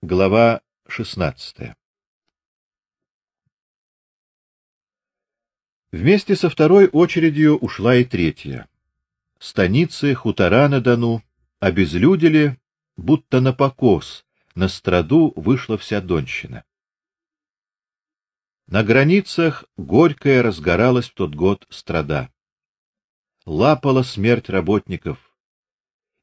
Глава 16. Вместе со второй очередью ушла и третья. Станицы, хутора на Дону обезлюдили, будто на покос, на страду вышла вся донщина. На границах горькая разгоралась в тот год страда. Лапала смерть работников,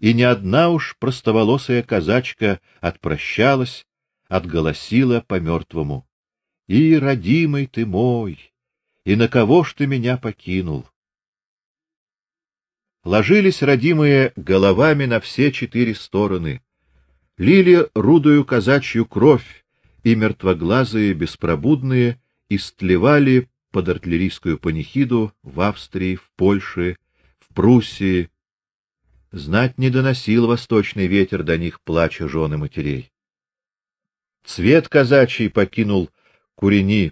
и ни одна уж простоволосая казачка отпрощалась, отголосила по мертвому: "И родимый ты мой, и на кого ж ты меня покинул?" Ложились родимые головами на все четыре стороны, лили рудую казачью кровь, и мертвоглазые беспробудные истлевали под артиллерийскую панихиду в Австрии, в Польше, в Пруссии, Знать не доносил восточный ветер до них плача жен и матерей. Цвет казачий покинул Курени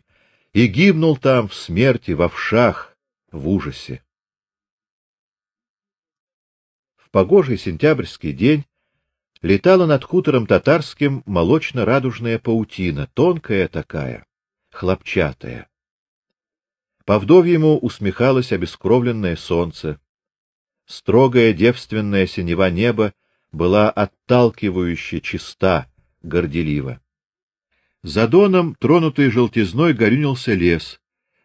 и гибнул там в смерти, во вшах, в ужасе. В погожий сентябрьский день летала над хутором татарским молочно-радужная паутина, тонкая такая, хлопчатая. По вдовьему усмехалось обескровленное солнце. Строгая девственная синева неба была отталкивающе чиста, горделива. За доном, тронутый желтизной, горюнился лес.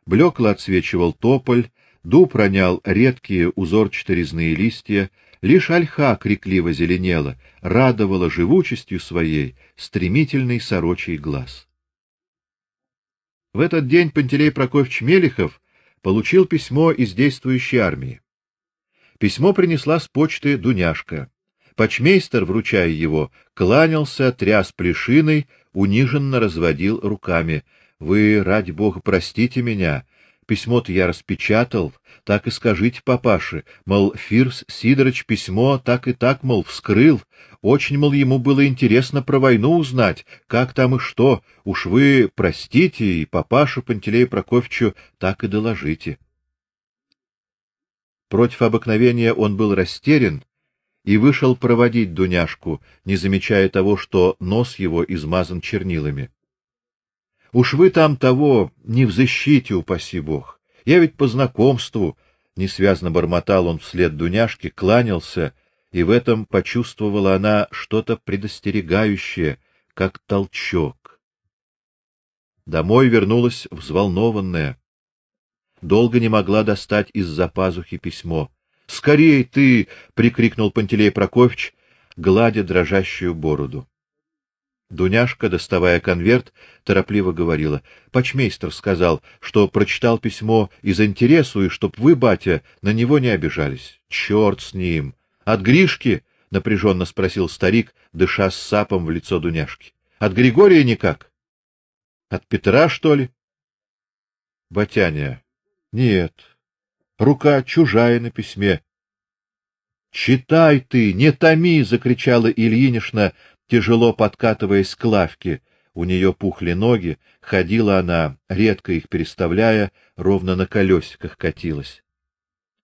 Блекло отсвечивал тополь, дуб ронял редкие узорчатые резные листья, лишь ольха крикливо зеленела, радовала живучестью своей стремительный сорочий глаз. В этот день Пантелей Прокофьевич Мелихов получил письмо из действующей армии. Письмо принесла с почты Дуняшка. Почмейстер, вручая его, кланялся, тряс плешиной, униженно разводил руками. Вы, ради бога, простите меня. Письмо-то я распечатал, так и скажите папаше, мол, Фирс Сидорович письмо так и так, мол, вскрыл. Очень, мол, ему было интересно про войну узнать, как там и что. Уж вы простите, и папашу Пантелею Прокофьевичу так и доложите. Против обыкновения он был растерян и вышел проводить Дуняшку, не замечая того, что нос его измазан чернилами. Уж вы там того не в защите, упаси бог. Я ведь по знакомству, несвязно бормотал он вслед Дуняшке, кланялся, и в этом почувствовала она что-то предостерегающее, как толчок. Домой вернулась взволнованная долго не могла достать из-за пазухи письмо. "Скорей ты!" прикрикнул Пантелей Прокофьевич, гладя дрожащую бороду. Дуняшка, доставая конверт, торопливо говорила: "Почмейстер сказал, что прочитал письмо из интересу и чтоб вы, батя, на него не обижались. Черт с ним. От Гришки?" напряженно спросил старик, дыша с сапом в лицо Дуняшки. "От Григория никак? От Петра, что ли?" Батяня, нет. Рука чужая на письме. Читай ты, не томи, закричала Ильинишна, тяжело подкатываясь к лавке. У нее пухли ноги, ходила она, редко их переставляя, ровно на колесиках катилась.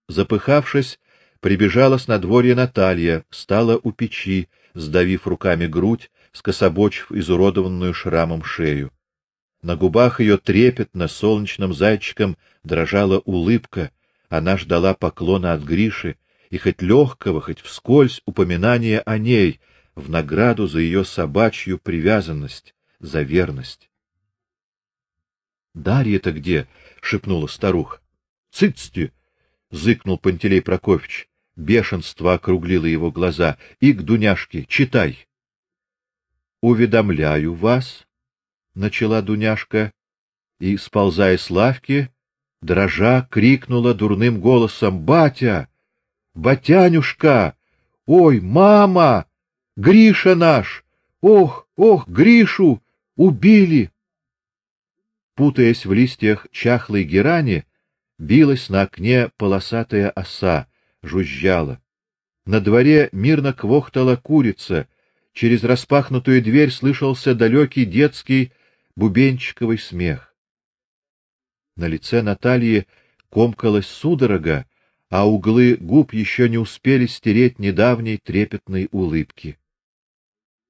Запыхавшись, прибежала с надворья Наталья, стала у печи, сдавив руками грудь, скособочив изуродованную шрамом шею. На губах ее трепетно солнечным зайчиком дрожала улыбка, она ждала поклона от Гриши и хоть легкого, хоть вскользь упоминания о ней в награду за ее собачью привязанность, за верность. Дарья-то где? шепнула старуха. Цыцти, зыкнул Пантелей Прокофьевич. Бешенство округлило его глаза. И к Дуняшке, читай. Уведомляю вас, начала Дуняшка и, сползая с лавки, дрожа крикнула дурным голосом: "Батя! Батянюшка! Ой, мама! Гриша наш! Ох, ох, Гришу убили!" Путаясь в листьях чахлой герани, билась на окне полосатая оса, жужжала. На дворе мирно квохтала курица. Через распахнутую дверь слышался далекий детский бубенчиковый смех. На лице Натальи комкалась судорога, а углы губ еще не успели стереть недавней трепетной улыбки.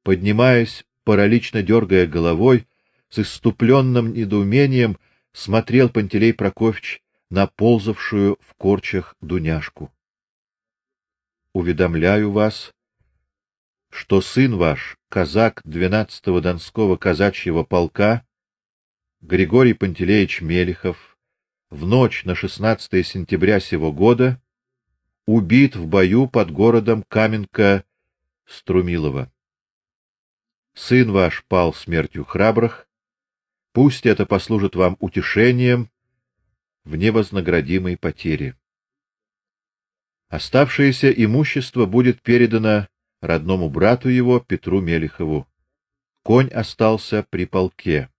Поднимаясь паралично дергая головой, с иступленным недоумением смотрел Пантелей Прокофьевич на ползавшую в корчах Дуняшку. Уведомляю вас, что сын ваш, казак 12-го Донского казачьего полка, Григорий Пантелеич Мелихов, в ночь на 16 сентября сего года убит в бою под городом Каменка Струмилова. Сын ваш пал смертью храбрых, пусть это послужит вам утешением в невознаградимой потере. Оставшееся имущество будет передано родному брату его Петру Мелихову. Конь остался при полке.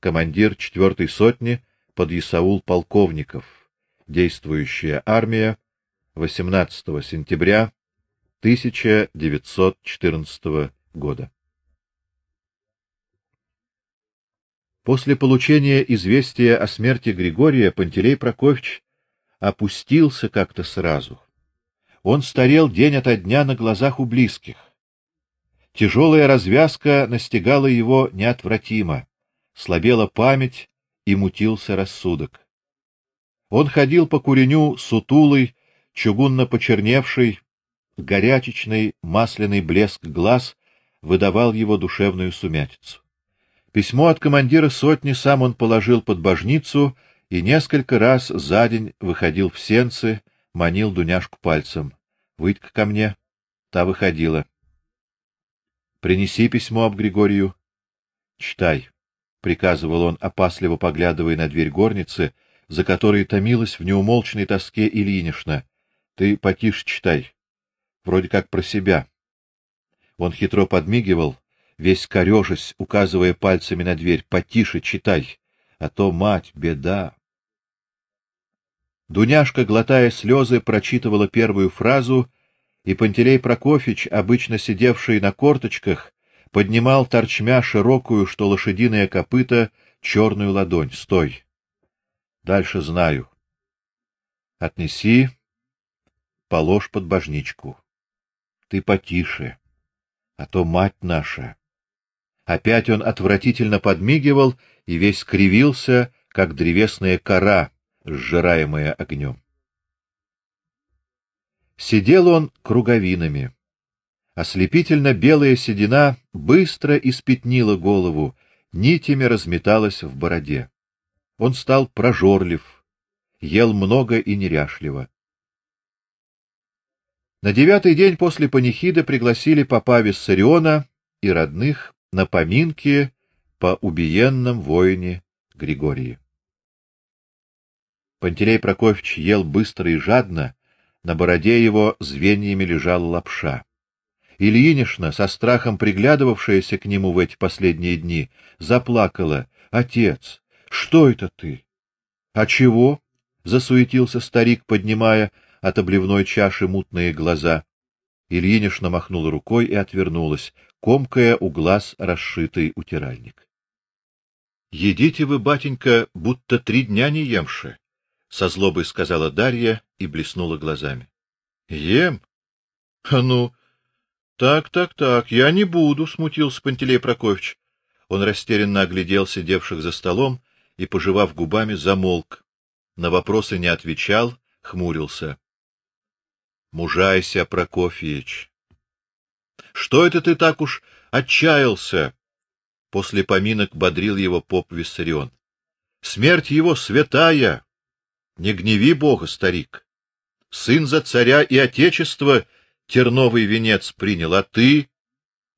Командир четвертой сотни под Исаул полковников. Действующая армия 18 сентября 1914 года. После получения известия о смерти Григория Пантелей Прокофьевич опустился как-то сразу. Он старел день ото дня на глазах у близких. Тяжелая развязка настигала его неотвратимо, слабела память и мутился рассудок. Он ходил по куреню сутулый, чугунно почерневший, горячечный масляный блеск глаз выдавал его душевную сумятицу. Письмо от командира сотни сам он положил под божницу и несколько раз за день выходил в сенцы, манил Дуняшку пальцем. Выйдь-ка ко мне. Та выходила. Принеси письмо об Григорию. Читай, приказывал он, опасливо поглядывая на дверь горницы, за которой томилась в неумолчной тоске Ильинишна. Ты потише читай. Вроде как про себя. Он хитро подмигивал, весь корежась, указывая пальцами на дверь: "Потише читай, а то мать беда". Дуняшка, глотая слезы, прочитывала первую фразу, и Пантелей Прокофьевич, обычно сидевший на корточках, поднимал торчмя широкую, что лошадиное копыто, черную ладонь. "Стой. Дальше знаю. Отнеси, положь под божничку. Ты потише, а то мать наша Опять он отвратительно подмигивал и весь кривился, как древесная кора, сжираемая огнем. Сидел он круговинами. Ослепительно белая седина быстро испятнила голову, нитями разметалась в бороде. Он стал прожорлив, ел много и неряшливо. На девятый день после панихиды пригласили папа Виссариона и родных на поминки по убиенном воине Григории. Пантелей Прокофьевич ел быстро и жадно, на бороде его звеньями лежала лапша. Ильинишна, со страхом приглядывавшаяся к нему в эти последние дни, заплакала: "Отец, что это ты?" "А чего?" засуетился старик, поднимая от обливной чаши мутные глаза. Ильинишна махнула рукой и отвернулась комкая у глаз расшитый утиральник. Едите вы, батенька, будто три дня не емши, со злобой сказала Дарья и блеснула глазами. Ем? А ну, так, так, так, я не буду, смутился Пантелей Прокофьевич. Он растерянно оглядел сидевших за столом и, пожевав губами, замолк. На вопросы не отвечал, хмурился. Мужайся, Прокофьевич, что это ты так уж отчаялся? После поминок бодрил его поп Виссарион. Смерть его святая. Не гневи Бога, старик. Сын за царя и отечество терновый венец принял, а ты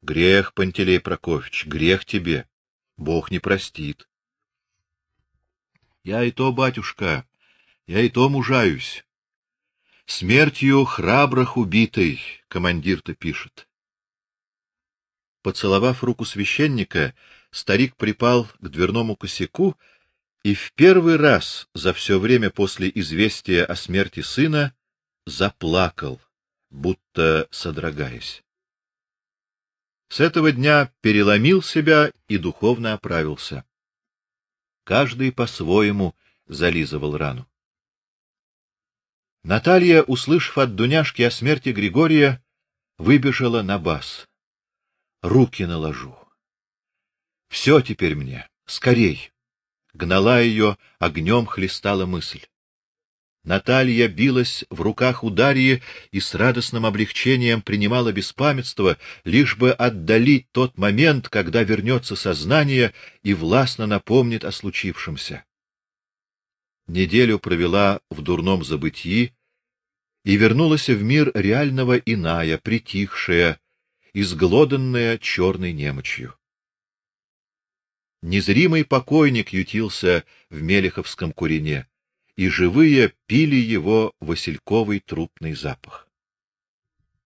грех, Пантелей Прокофьевич, грех тебе. Бог не простит. Я и то, батюшка, я и то мужаюсь. Смертью храбрых убитый, командир-то пишет. Поцеловав руку священника, старик припал к дверному косяку и в первый раз за все время после известия о смерти сына заплакал, будто содрогаясь. С этого дня переломил себя и духовно оправился. Каждый по-своему зализывал рану. Наталья, услышав от Дуняшки о смерти Григория, выбежала на бас. руки наложу. Все теперь мне, скорей. Гнала ее, огнем хлестала мысль. Наталья билась в руках у Дарьи и с радостным облегчением принимала беспамятство, лишь бы отдалить тот момент, когда вернется сознание и властно напомнит о случившемся. Неделю провела в дурном забытии и вернулась в мир реального иная, притихшая, изглоданная черной немочью. Незримый покойник ютился в Мелеховском курине, и живые пили его васильковый трупный запах.